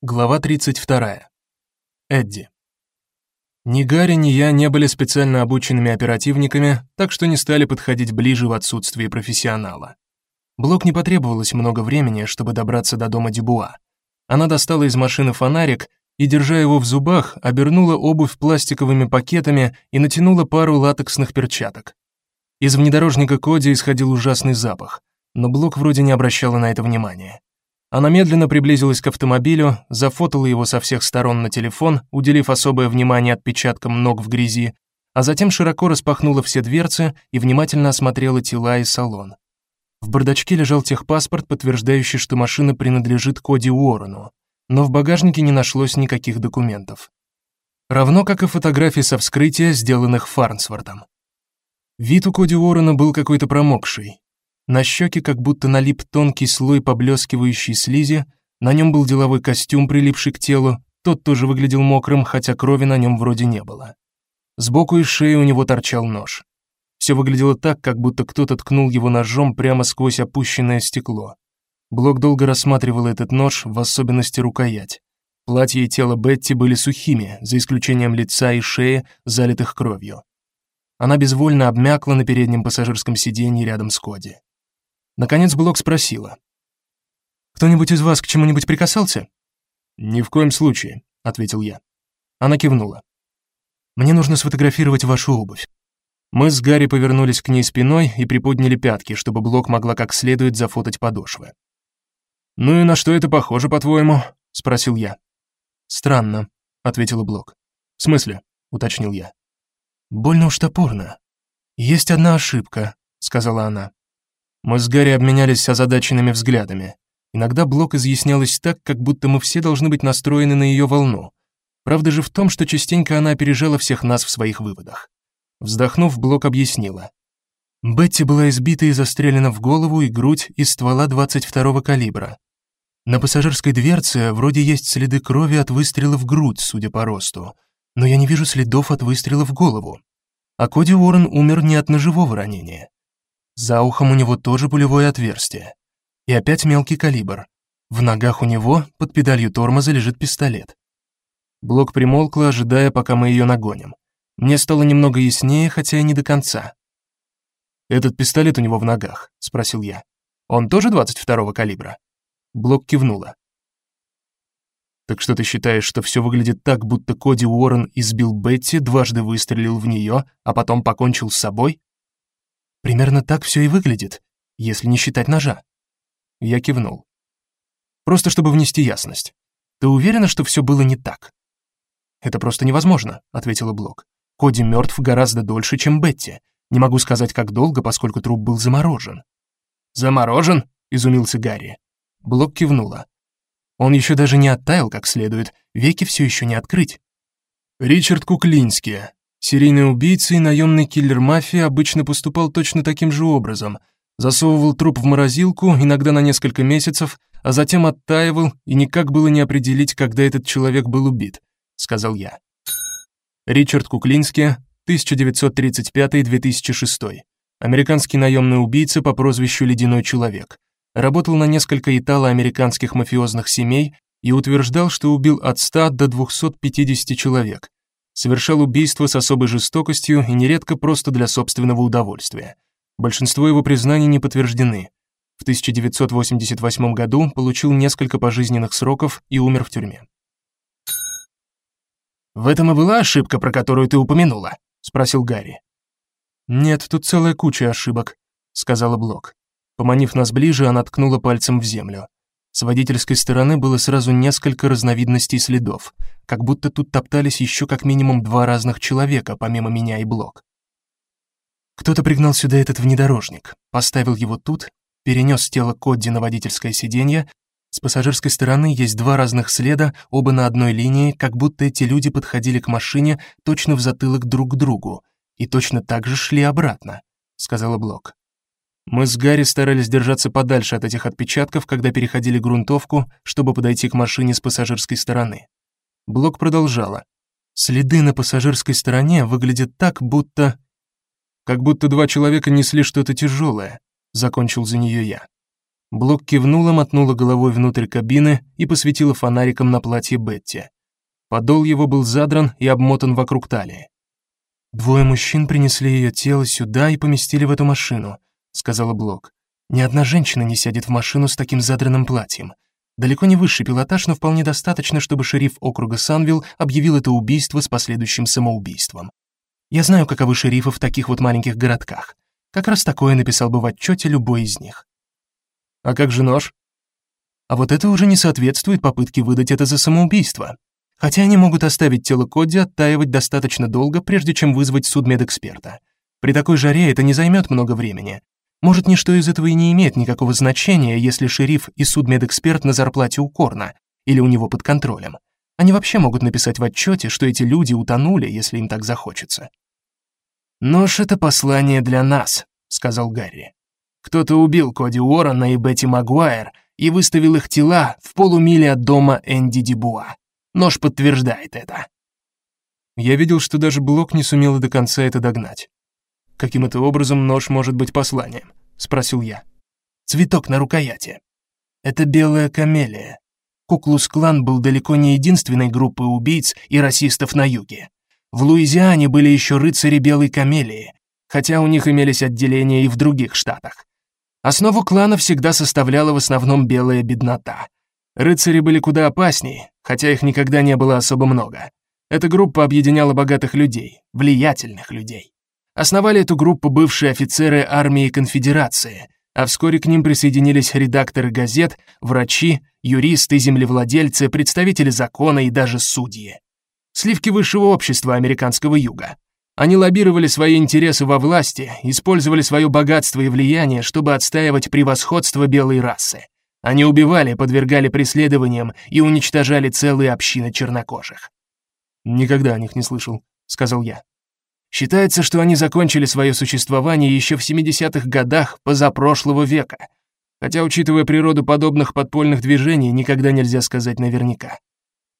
Глава 32. Эдди. Ни Гарри, ни я не были специально обученными оперативниками, так что не стали подходить ближе в отсутствие профессионала. Блок не потребовалось много времени, чтобы добраться до дома Дюбуа. Она достала из машины фонарик и, держа его в зубах, обернула обувь пластиковыми пакетами и натянула пару латексных перчаток. Из внедорожника Коди исходил ужасный запах, но Блок вроде не обращала на это внимания. Она медленно приблизилась к автомобилю, зафотала его со всех сторон на телефон, уделив особое внимание отпечаткам ног в грязи, а затем широко распахнула все дверцы и внимательно осмотрела тела и салон. В бардачке лежал техпаспорт, подтверждающий, что машина принадлежит Коди Уоррену, но в багажнике не нашлось никаких документов. Равно как и фотографии со вскрытия, сделанных Фарнсвортом. Вид у Коди Уоррена был какой-то промокший, на щеке как будто налип тонкий слой поблескивающей слизи, на нем был деловой костюм, прилипший к телу, тот тоже выглядел мокрым, хотя крови на нем вроде не было. Сбоку из шеи у него торчал нож. Все выглядело так, как будто кто-то ткнул его ножом прямо сквозь опущенное стекло. Блок долго рассматривал этот нож, в особенности рукоять. Платье и тело Бетти были сухими, за исключением лица и шеи, залитых кровью. Она безвольно обмякла на переднем пассажирском сиденье рядом с Коди. Наконец Блок спросила. «Кто-нибудь из вас к чему-нибудь прикасался?» «Ни в коем случае», — ответил я. Она кивнула. «Мне нужно сфотографировать вашу обувь». Мы с Гарри повернулись к ней спиной и приподняли пятки, чтобы Блок могла как следует зафотать подошвы. «Ну и на что это похоже, по-твоему?» — спросил я. «Странно», — ответила Блок. «В смысле?» — уточнил я. «Больно уж топорно. Есть одна ошибка», — сказала она. Мы с Гарри обменялись озадаченными взглядами. Иногда Блок изъяснялась так, как будто мы все должны быть настроены на ее волну. Правда же в том, что частенько она опережала всех нас в своих выводах. Вздохнув, Блок объяснила. Бетти была избита и застрелена в голову и грудь из ствола 22-го калибра. На пассажирской дверце вроде есть следы крови от выстрела в грудь, судя по росту, но я не вижу следов от выстрела в голову. А Коди Уоррен умер не от ножевого ранения. За ухом у него тоже пулевое отверстие. И опять мелкий калибр. В ногах у него под педалью тормоза лежит пистолет. Блок примолкла, ожидая, пока мы ее нагоним. Мне стало немного яснее, хотя и не до конца. «Этот пистолет у него в ногах?» — спросил я. «Он тоже 22-го калибра?» Блок кивнула. «Так что ты считаешь, что все выглядит так, будто Коди Уоррен избил Бетти, дважды выстрелил в нее, а потом покончил с собой?» Примерно так все и выглядит, если не считать ножа. Я кивнул. Просто чтобы внести ясность. Ты уверена, что все было не так? Это просто невозможно, ответила Блок. Коди мертв гораздо дольше, чем Бетти. Не могу сказать, как долго, поскольку труп был заморожен. Заморожен? изумился Гарри. Блок кивнула. Он еще даже не оттаял как следует, веки все еще не открыть. Ричард Куклинский, Серийный убийца и наемный киллер мафии обычно поступал точно таким же образом. Засовывал труп в морозилку, иногда на несколько месяцев, а затем оттаивал, и никак было не определить, когда этот человек был убит, сказал я. Ричард Куклинский, 1935-2006. Американский наемный убийца по прозвищу Ледяной человек. Работал на несколько итало-американских мафиозных семей и утверждал, что убил от 100 до 250 человек совершал убийства с особой жестокостью и нередко просто для собственного удовольствия. Большинство его признаний не подтверждены. В 1988 году получил несколько пожизненных сроков и умер в тюрьме. «В этом и была ошибка, про которую ты упомянула?» — спросил Гарри. «Нет, тут целая куча ошибок», — сказала Блок. Поманив нас ближе, она ткнула пальцем в землю. С водительской стороны было сразу несколько разновидностей следов, как будто тут топтались еще как минимум два разных человека, помимо меня и Блок. Кто-то пригнал сюда этот внедорожник, поставил его тут, перенес тело Кодди на водительское сиденье. С пассажирской стороны есть два разных следа, оба на одной линии, как будто эти люди подходили к машине точно в затылок друг к другу и точно так же шли обратно, сказала Блок. Мы с Гарри старались держаться подальше от этих отпечатков, когда переходили грунтовку, чтобы подойти к машине с пассажирской стороны. Блок продолжала. Следы на пассажирской стороне выглядят так, будто как будто два человека несли что-то тяжелое», — закончил за нее я. Блок кивнула, мотнула головой внутрь кабины и посветила фонариком на платье Бетти. Подол его был задран и обмотан вокруг талии. Двое мужчин принесли ее тело сюда и поместили в эту машину, сказала Блок. Ни одна женщина не сядет в машину с таким задранным платьем. Далеко не высший пилотаж, но вполне достаточно, чтобы шериф округа Санвилл объявил это убийство с последующим самоубийством. Я знаю, каковы шерифы в таких вот маленьких городках. Как раз такое написал бы в отчете любой из них. А как же нож? А вот это уже не соответствует попытке выдать это за самоубийство. Хотя они могут оставить тело Коди оттаивать достаточно долго, прежде чем вызвать судмедэксперта. При такой жаре это не займет много времени. Может, ничто из этого и не имеет никакого значения, если шериф и судмедэксперт на зарплате у Корна или у него под контролем. Они вообще могут написать в отчете, что эти люди утонули, если им так захочется. «Нож — это послание для нас», — сказал Гарри. «Кто-то убил Коди Уоррена и Бетти Магуайр и выставил их тела в полумиле от дома Энди Дебуа. Нож подтверждает это». Я видел, что даже Блок не сумел до конца это догнать. «Каким это образом нож может быть посланием?» — спросил я. «Цветок на рукояти. Это белая камелия. Куклус-клан был далеко не единственной группой убийц и расистов на юге. В Луизиане были еще рыцари белой камелии, хотя у них имелись отделения и в других штатах. Основу клана всегда составляла в основном белая беднота. Рыцари были куда опаснее, хотя их никогда не было особо много. Эта группа объединяла богатых людей, влиятельных людей. Основали эту группу бывшие офицеры армии конфедерации, а вскоре к ним присоединились редакторы газет, врачи, юристы, землевладельцы, представители закона и даже судьи. Сливки высшего общества американского юга. Они лоббировали свои интересы во власти, использовали свое богатство и влияние, чтобы отстаивать превосходство белой расы. Они убивали, подвергали преследованиям и уничтожали целые общины чернокожих. «Никогда о них не слышал», — сказал я. Считается, что они закончили свое существование еще в 70-х годах позапрошлого века. Хотя, учитывая природу подобных подпольных движений, никогда нельзя сказать наверняка.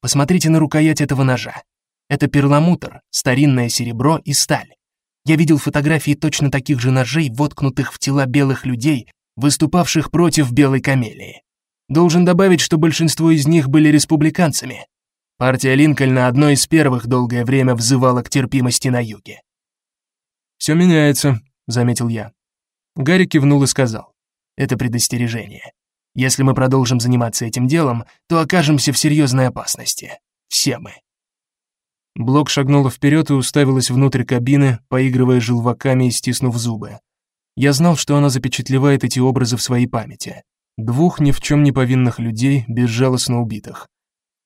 Посмотрите на рукоять этого ножа. Это перламутр, старинное серебро и сталь. Я видел фотографии точно таких же ножей, воткнутых в тела белых людей, выступавших против белой камелии. Должен добавить, что большинство из них были республиканцами, Партия Линкольна одной из первых долгое время взывала к терпимости на юге. «Все меняется», — заметил я. Гарри кивнул и сказал. «Это предостережение. Если мы продолжим заниматься этим делом, то окажемся в серьезной опасности. Все мы». Блок шагнула вперед и уставилась внутрь кабины, поигрывая желваками и стиснув зубы. Я знал, что она запечатлевает эти образы в своей памяти. Двух ни в чем не повинных людей, безжалостно убитых.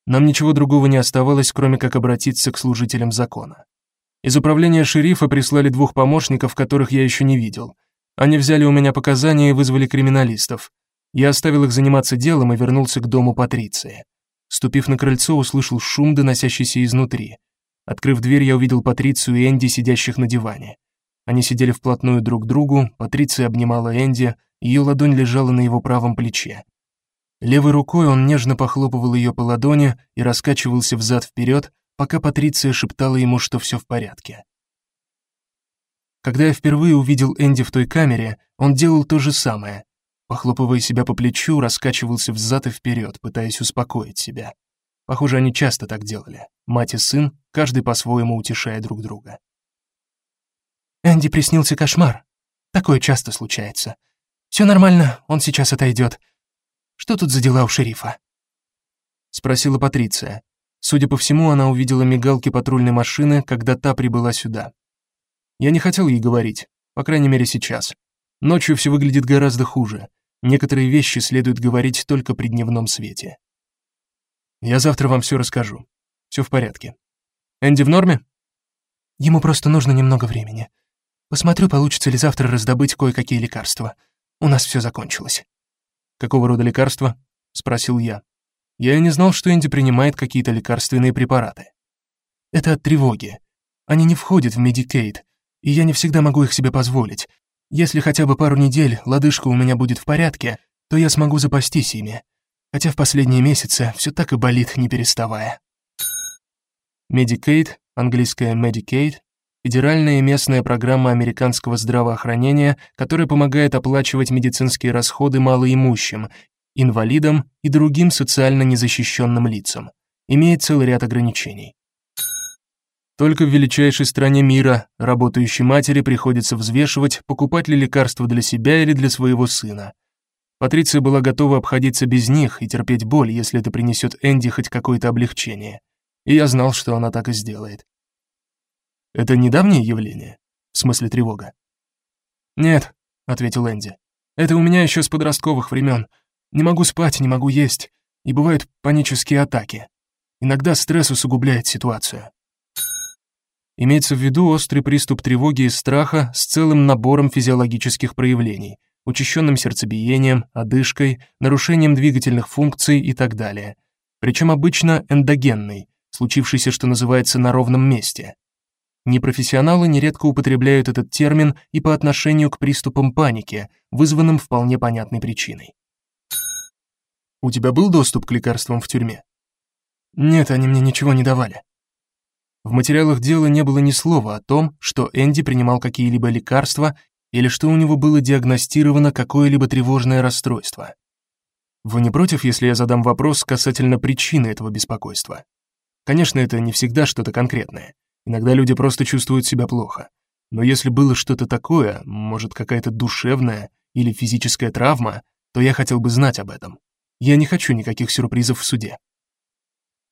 Нам ничего другого не оставалось, кроме как обратиться к служителям закона. Из управления шерифа прислали двух помощников, которых я еще не видел. Они взяли у меня показания и вызвали криминалистов. Я оставил их заниматься делом и вернулся к дому Патриции. Ступив на крыльцо, услышал шум, доносящийся изнутри. Открыв дверь, я увидел Патрицию и Энди, сидящих на диване. Они сидели вплотную друг к другу, Патриция обнимала Энди, ее ладонь лежала на его правом плече. Левой рукой он нежно похлопывал ее по ладони и раскачивался взад вперед, пока Патриция шептала ему, что все в порядке. Когда я впервые увидел Энди в той камере, он делал то же самое. Похлопывая себя по плечу, раскачивался взад и вперед, пытаясь успокоить себя. Похоже, они часто так делали. Мать и сын, каждый по-своему утешая друг друга. Энди приснился кошмар. Такое часто случается. Все нормально, он сейчас отойдет. Что тут за дела у шерифа?» Спросила Патриция. Судя по всему, она увидела мигалки патрульной машины, когда та прибыла сюда. Я не хотел ей говорить, по крайней мере сейчас. Ночью все выглядит гораздо хуже. Некоторые вещи следует говорить только при дневном свете. Я завтра вам все расскажу. Все в порядке. Энди в норме? Ему просто нужно немного времени. Посмотрю, получится ли завтра раздобыть кое-какие лекарства. У нас все закончилось. «Какого рода лекарства?» — спросил я. Я не знал, что Энди принимает какие-то лекарственные препараты. «Это от тревоги. Они не входят в Medicaid, и я не всегда могу их себе позволить. Если хотя бы пару недель лодыжка у меня будет в порядке, то я смогу запастись ими. Хотя в последние месяцы все так и болит, не переставая». Medicaid, английское Medicaid, федеральная и местная программа американского здравоохранения, которая помогает оплачивать медицинские расходы малоимущим, инвалидам и другим социально незащищенным лицам. Имеет целый ряд ограничений. Только в величайшей стране мира работающей матери приходится взвешивать, покупать ли лекарства для себя или для своего сына. Патриция была готова обходиться без них и терпеть боль, если это принесет Энди хоть какое-то облегчение. И я знал, что она так и сделает. Это недавнее явление? В смысле тревога? Нет, ответил Энди. Это у меня еще с подростковых времен. Не могу спать, не могу есть, и бывают панические атаки. Иногда стресс усугубляет ситуацию. Имеется в виду острый приступ тревоги и страха с целым набором физиологических проявлений, учащенным сердцебиением, одышкой, нарушением двигательных функций и так далее. Причем обычно эндогенный, случившийся, что называется, на ровном месте. Непрофессионалы нередко употребляют этот термин и по отношению к приступам паники, вызванным вполне понятной причиной. У тебя был доступ к лекарствам в тюрьме? Нет, они мне ничего не давали. В материалах дела не было ни слова о том, что Энди принимал какие-либо лекарства или что у него было диагностировано какое-либо тревожное расстройство. Вы не против, если я задам вопрос касательно причины этого беспокойства? Конечно, это не всегда что-то конкретное. Иногда люди просто чувствуют себя плохо. Но если было что-то такое, может, какая-то душевная или физическая травма, то я хотел бы знать об этом. Я не хочу никаких сюрпризов в суде.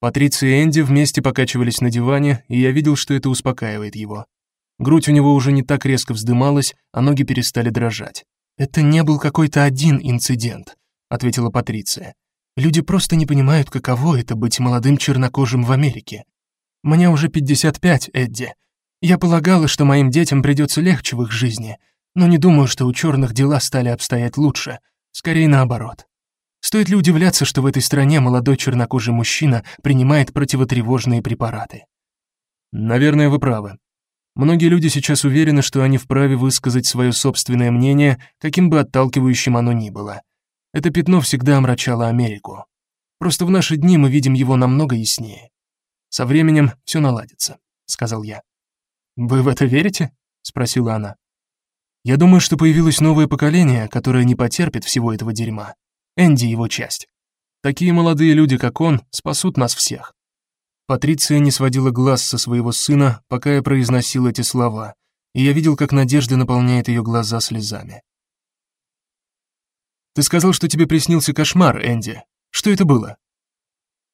Патриция и Энди вместе покачивались на диване, и я видел, что это успокаивает его. Грудь у него уже не так резко вздымалась, а ноги перестали дрожать. «Это не был какой-то один инцидент», — ответила Патриция. «Люди просто не понимают, каково это быть молодым чернокожим в Америке. Мне уже 55, Эдди. Я полагала, что моим детям придется легче в их жизни, но не думаю, что у черных дела стали обстоять лучше. Скорее наоборот. Стоит ли удивляться, что в этой стране молодой чернокожий мужчина принимает противотревожные препараты? Наверное, вы правы. Многие люди сейчас уверены, что они вправе высказать свое собственное мнение, каким бы отталкивающим оно ни было. Это пятно всегда омрачало Америку. Просто в наши дни мы видим его намного яснее. Со временем все наладится, сказал я. Вы в это верите? спросила она. Я думаю, что появилось новое поколение, которое не потерпит всего этого дерьма. Энди его часть. Такие молодые люди, как он, спасут нас всех. Патриция не сводила глаз со своего сына, пока я произносил эти слова, и я видел, как надежда наполняет ее глаза слезами. Ты сказал, что тебе приснился кошмар, Энди. Что это было?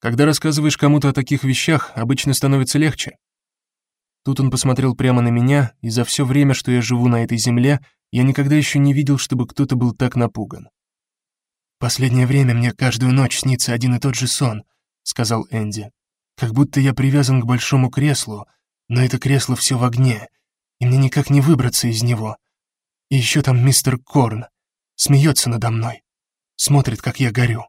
Когда рассказываешь кому-то о таких вещах, обычно становится легче. Тут он посмотрел прямо на меня, и за все время, что я живу на этой земле, я никогда еще не видел, чтобы кто-то был так напуган. «Последнее время мне каждую ночь снится один и тот же сон», — сказал Энди. «Как будто я привязан к большому креслу, но это кресло все в огне, и мне никак не выбраться из него. И еще там мистер Корн смеется надо мной, смотрит, как я горю.